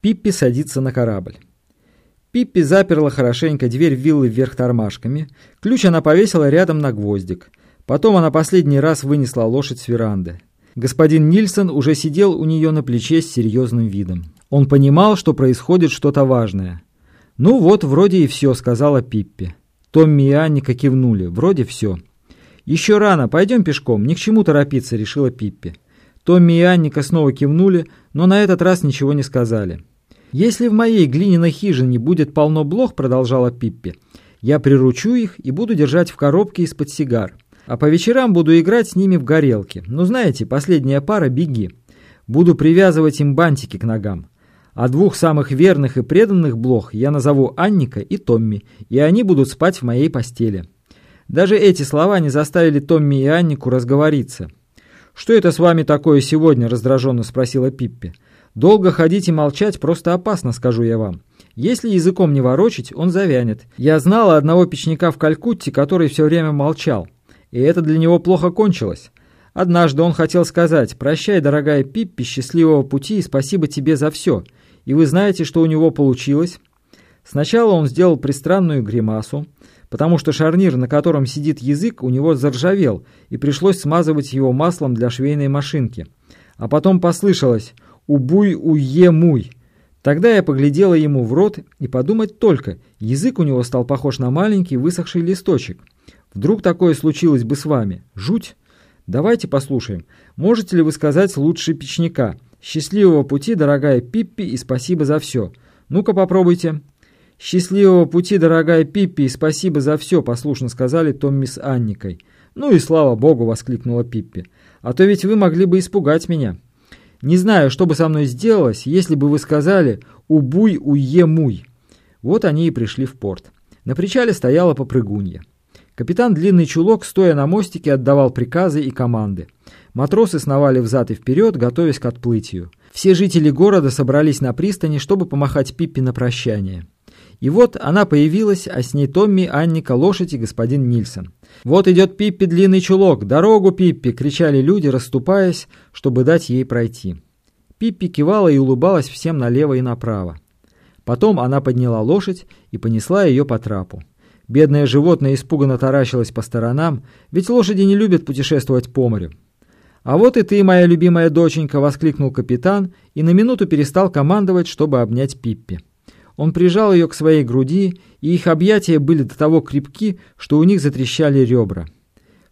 Пиппи садится на корабль. Пиппи заперла хорошенько дверь виллы вверх тормашками. Ключ она повесила рядом на гвоздик. Потом она последний раз вынесла лошадь с веранды. Господин Нильсон уже сидел у нее на плече с серьезным видом. Он понимал, что происходит что-то важное. «Ну вот, вроде и все», — сказала Пиппи. Томми и Анника кивнули. «Вроде все». «Еще рано, пойдем пешком, ни к чему торопиться», — решила Пиппи. Томми и Анника снова кивнули, но на этот раз ничего не сказали. «Если в моей глиняной хижине будет полно блох», — продолжала Пиппи, «я приручу их и буду держать в коробке из-под сигар. А по вечерам буду играть с ними в горелки. Ну, знаете, последняя пара — беги. Буду привязывать им бантики к ногам. А двух самых верных и преданных блох я назову Анника и Томми, и они будут спать в моей постели». Даже эти слова не заставили Томми и Аннику разговориться. «Что это с вами такое сегодня?» – раздраженно спросила Пиппи. «Долго ходить и молчать просто опасно, скажу я вам. Если языком не ворочить, он завянет. Я знала одного печника в Калькутте, который все время молчал. И это для него плохо кончилось. Однажды он хотел сказать «Прощай, дорогая Пиппи, счастливого пути и спасибо тебе за все». И вы знаете, что у него получилось? Сначала он сделал пристранную гримасу, потому что шарнир, на котором сидит язык, у него заржавел, и пришлось смазывать его маслом для швейной машинки. А потом послышалось «убуй-уе-муй». Тогда я поглядела ему в рот и подумать только, язык у него стал похож на маленький высохший листочек. Вдруг такое случилось бы с вами? Жуть! Давайте послушаем. Можете ли вы сказать лучше печника? Счастливого пути, дорогая Пиппи, и спасибо за все. Ну-ка попробуйте. «Счастливого пути, дорогая Пиппи, и спасибо за все», — послушно сказали Томми с Анникой. «Ну и слава богу!» — воскликнула Пиппи. «А то ведь вы могли бы испугать меня. Не знаю, что бы со мной сделалось, если бы вы сказали «убуй, уе, муй». Вот они и пришли в порт. На причале стояла попрыгунья. Капитан Длинный Чулок, стоя на мостике, отдавал приказы и команды. Матросы сновали взад и вперед, готовясь к отплытию. Все жители города собрались на пристани, чтобы помахать Пиппи на прощание. И вот она появилась, а с ней Томми, Анника, лошадь и господин Нильсон. «Вот идет Пиппи длинный чулок! Дорогу, Пиппи!» — кричали люди, расступаясь, чтобы дать ей пройти. Пиппи кивала и улыбалась всем налево и направо. Потом она подняла лошадь и понесла ее по трапу. Бедное животное испуганно таращилось по сторонам, ведь лошади не любят путешествовать по морю. «А вот и ты, моя любимая доченька!» — воскликнул капитан и на минуту перестал командовать, чтобы обнять Пиппи. Он прижал ее к своей груди, и их объятия были до того крепки, что у них затрещали ребра.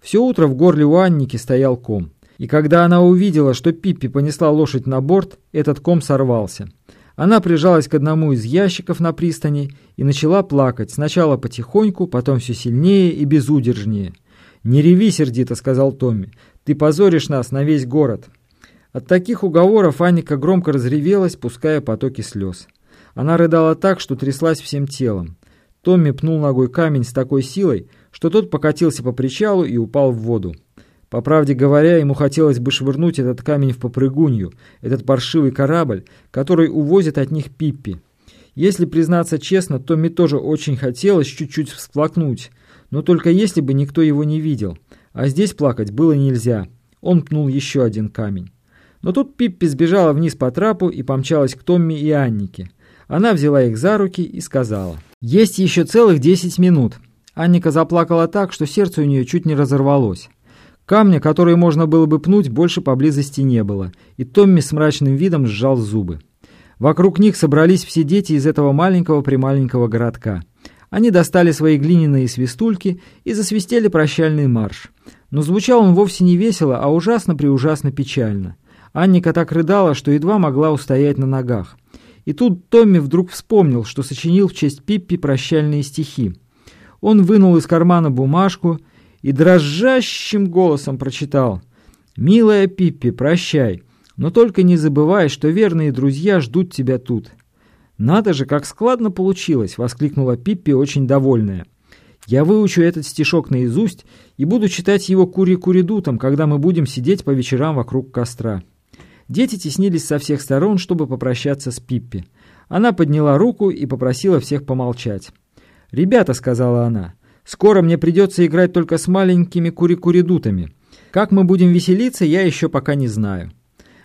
Все утро в горле у Анники стоял ком. И когда она увидела, что Пиппи понесла лошадь на борт, этот ком сорвался. Она прижалась к одному из ящиков на пристани и начала плакать, сначала потихоньку, потом все сильнее и безудержнее. «Не реви сердито», — сказал Томми, — «ты позоришь нас на весь город». От таких уговоров Анника громко разревелась, пуская потоки слез. Она рыдала так, что тряслась всем телом. Томми пнул ногой камень с такой силой, что тот покатился по причалу и упал в воду. По правде говоря, ему хотелось бы швырнуть этот камень в попрыгунью, этот паршивый корабль, который увозит от них Пиппи. Если признаться честно, Томми тоже очень хотелось чуть-чуть всплакнуть, но только если бы никто его не видел. А здесь плакать было нельзя. Он пнул еще один камень. Но тут Пиппи сбежала вниз по трапу и помчалась к Томми и Аннике. Она взяла их за руки и сказала. «Есть еще целых десять минут». Анника заплакала так, что сердце у нее чуть не разорвалось. Камня, который можно было бы пнуть, больше поблизости не было, и Томми с мрачным видом сжал зубы. Вокруг них собрались все дети из этого маленького-прималенького городка. Они достали свои глиняные свистульки и засвистели прощальный марш. Но звучал он вовсе не весело, а ужасно-преужасно печально. Анника так рыдала, что едва могла устоять на ногах. И тут Томми вдруг вспомнил, что сочинил в честь Пиппи прощальные стихи. Он вынул из кармана бумажку и дрожащим голосом прочитал «Милая Пиппи, прощай, но только не забывай, что верные друзья ждут тебя тут». «Надо же, как складно получилось!» — воскликнула Пиппи, очень довольная. «Я выучу этот стишок наизусть и буду читать его кури-куридутом, когда мы будем сидеть по вечерам вокруг костра». Дети теснились со всех сторон, чтобы попрощаться с Пиппи. Она подняла руку и попросила всех помолчать. «Ребята», — сказала она, — «скоро мне придется играть только с маленькими курикуридутами. Как мы будем веселиться, я еще пока не знаю».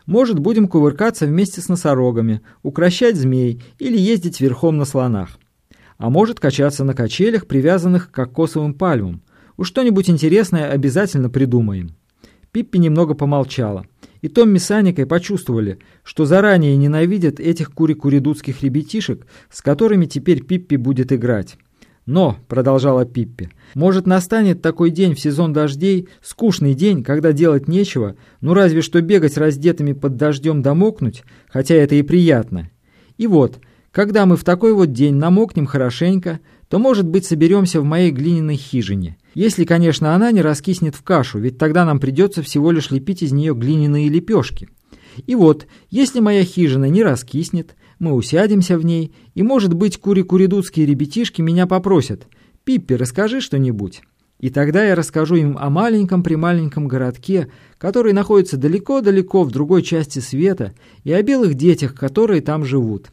Может, будем кувыркаться вместе с носорогами, укращать змей или ездить верхом на слонах. А может, качаться на качелях, привязанных к кокосовым пальмам. Уж что-нибудь интересное обязательно придумаем. Пиппи немного помолчала. И Томми с Аникой почувствовали, что заранее ненавидят этих кури-куридутских ребятишек, с которыми теперь Пиппи будет играть. «Но», — продолжала Пиппи, — «может настанет такой день в сезон дождей, скучный день, когда делать нечего, ну разве что бегать раздетыми под дождем домокнуть, хотя это и приятно. И вот, когда мы в такой вот день намокнем хорошенько, то, может быть, соберемся в моей глиняной хижине. Если, конечно, она не раскиснет в кашу, ведь тогда нам придется всего лишь лепить из нее глиняные лепешки. И вот, если моя хижина не раскиснет, мы усядемся в ней, и, может быть, кури-куридутские ребятишки меня попросят «Пиппи, расскажи что-нибудь». И тогда я расскажу им о маленьком-прималеньком городке, который находится далеко-далеко в другой части света, и о белых детях, которые там живут.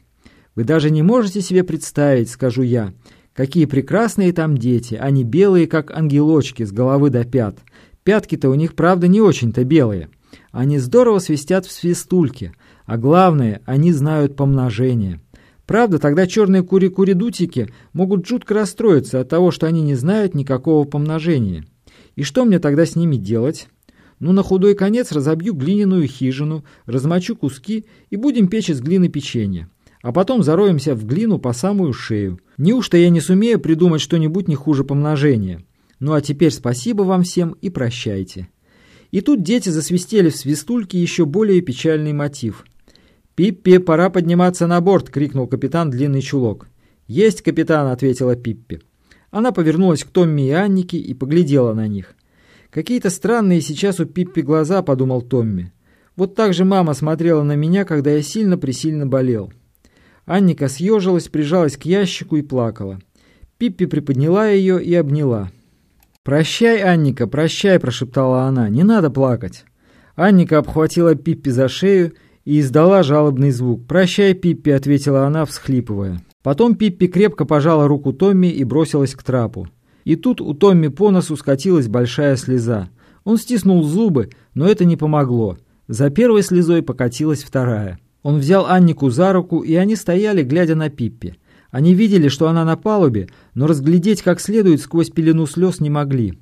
Вы даже не можете себе представить, скажу я, Какие прекрасные там дети, они белые, как ангелочки, с головы до пят. Пятки-то у них, правда, не очень-то белые. Они здорово свистят в свистульке, а главное, они знают помножение. Правда, тогда черные кури-куридутики могут жутко расстроиться от того, что они не знают никакого помножения. И что мне тогда с ними делать? Ну, на худой конец разобью глиняную хижину, размочу куски и будем печь из глины печенье а потом зароемся в глину по самую шею. Неужто я не сумею придумать что-нибудь не хуже помножения? Ну а теперь спасибо вам всем и прощайте». И тут дети засвистели в свистульке еще более печальный мотив. «Пиппи, пора подниматься на борт!» — крикнул капитан Длинный Чулок. «Есть, капитан!» — ответила Пиппи. Она повернулась к Томми и Аннике и поглядела на них. «Какие-то странные сейчас у Пиппи глаза», — подумал Томми. «Вот так же мама смотрела на меня, когда я сильно-пресильно болел». Анника съежилась, прижалась к ящику и плакала. Пиппи приподняла ее и обняла. «Прощай, Анника, прощай», – прошептала она, – «не надо плакать». Анника обхватила Пиппи за шею и издала жалобный звук. «Прощай, Пиппи», – ответила она, всхлипывая. Потом Пиппи крепко пожала руку Томми и бросилась к трапу. И тут у Томми по носу скатилась большая слеза. Он стиснул зубы, но это не помогло. За первой слезой покатилась вторая. Он взял Аннику за руку, и они стояли, глядя на Пиппи. Они видели, что она на палубе, но разглядеть как следует сквозь пелену слез не могли.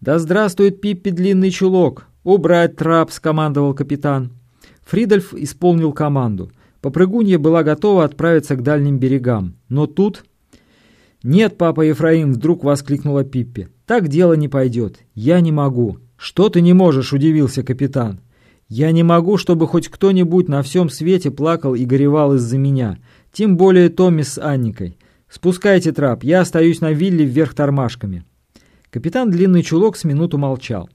«Да здравствует Пиппи длинный чулок! Убрать трап!» — скомандовал капитан. Фридольф исполнил команду. Попрыгунья была готова отправиться к дальним берегам. Но тут... «Нет, папа Ефраим!» — вдруг воскликнула Пиппи. «Так дело не пойдет. Я не могу». «Что ты не можешь?» — удивился капитан. Я не могу, чтобы хоть кто-нибудь на всем свете плакал и горевал из-за меня, тем более Томми с Анникой. Спускайте трап, я остаюсь на вилле вверх тормашками». Капитан Длинный Чулок с минуту молчал.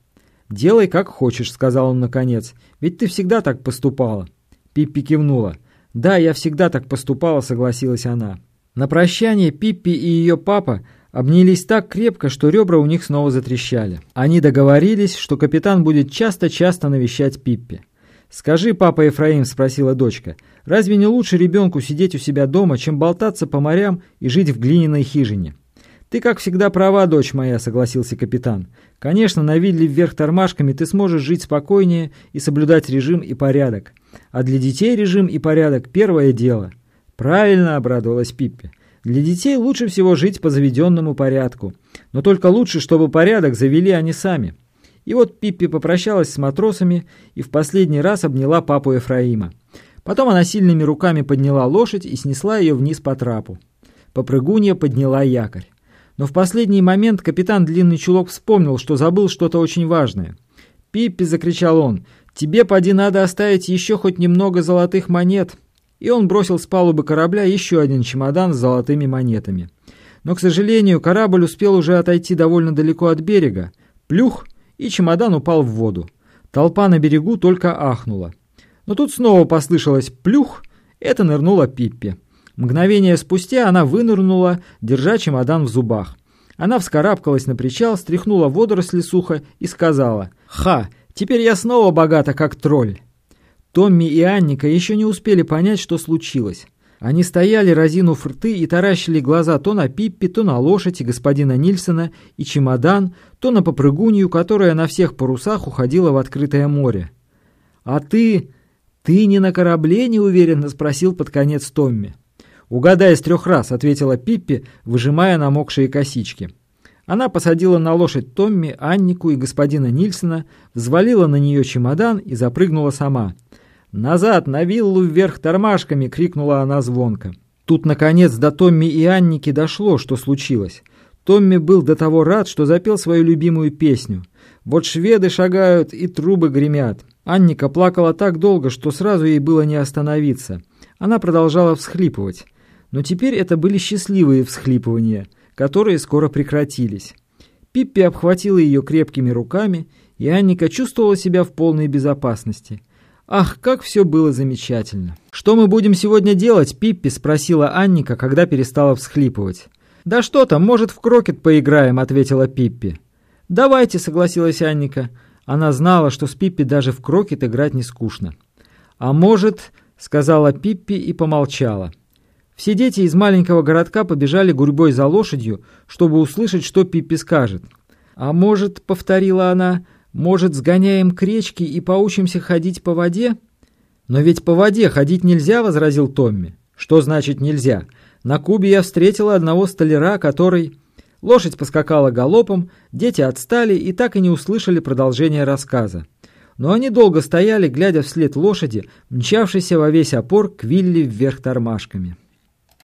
«Делай, как хочешь», — сказал он наконец, — «ведь ты всегда так поступала». Пиппи кивнула. «Да, я всегда так поступала», — согласилась она. На прощание Пиппи и ее папа обнялись так крепко, что ребра у них снова затрещали. Они договорились, что капитан будет часто-часто навещать Пиппи. «Скажи, папа Ефраим», — спросила дочка, — «разве не лучше ребенку сидеть у себя дома, чем болтаться по морям и жить в глиняной хижине?» «Ты, как всегда, права, дочь моя», — согласился капитан. «Конечно, на вилле вверх тормашками ты сможешь жить спокойнее и соблюдать режим и порядок. А для детей режим и порядок — первое дело». «Правильно», — обрадовалась Пиппи. Для детей лучше всего жить по заведенному порядку. Но только лучше, чтобы порядок завели они сами. И вот Пиппи попрощалась с матросами и в последний раз обняла папу Ефраима. Потом она сильными руками подняла лошадь и снесла ее вниз по трапу. Попрыгунья подняла якорь. Но в последний момент капитан Длинный Чулок вспомнил, что забыл что-то очень важное. «Пиппи!» — закричал он. «Тебе, поди, надо оставить еще хоть немного золотых монет!» И он бросил с палубы корабля еще один чемодан с золотыми монетами. Но, к сожалению, корабль успел уже отойти довольно далеко от берега. Плюх, и чемодан упал в воду. Толпа на берегу только ахнула. Но тут снова послышалось «плюх», это нырнула Пиппи. Мгновение спустя она вынырнула, держа чемодан в зубах. Она вскарабкалась на причал, стряхнула водоросли сухо и сказала «Ха, теперь я снова богата, как тролль». Томми и Анника еще не успели понять, что случилось. Они стояли, разинув рты, и таращили глаза то на Пиппи, то на лошадь господина Нильсона и чемодан, то на попрыгунью, которая на всех парусах уходила в открытое море. «А ты... «Ты не на корабле?» — неуверенно спросил под конец Томми. «Угадай с трех раз», — ответила Пиппи, выжимая намокшие косички. Она посадила на лошадь Томми, Аннику и господина Нильсона, взвалила на нее чемодан и запрыгнула сама. «Назад, на виллу вверх тормашками!» — крикнула она звонко. Тут, наконец, до Томми и Анники дошло, что случилось. Томми был до того рад, что запел свою любимую песню. «Вот шведы шагают и трубы гремят». Анника плакала так долго, что сразу ей было не остановиться. Она продолжала всхлипывать. Но теперь это были счастливые всхлипывания, которые скоро прекратились. Пиппи обхватила ее крепкими руками, и Анника чувствовала себя в полной безопасности. Ах, как все было замечательно! «Что мы будем сегодня делать, Пиппи?» – спросила Анника, когда перестала всхлипывать. «Да что там, может, в крокет поиграем», — ответила Пиппи. «Давайте», — согласилась Анника. Она знала, что с Пиппи даже в крокет играть не скучно. «А может», — сказала Пиппи и помолчала. Все дети из маленького городка побежали гурьбой за лошадью, чтобы услышать, что Пиппи скажет. «А может», — повторила она, — «может, сгоняем к речке и поучимся ходить по воде?» «Но ведь по воде ходить нельзя», — возразил Томми. «Что значит нельзя?» На Кубе я встретила одного столяра, который... Лошадь поскакала галопом, дети отстали и так и не услышали продолжения рассказа. Но они долго стояли, глядя вслед лошади, мчавшейся во весь опор к Вилли вверх тормашками.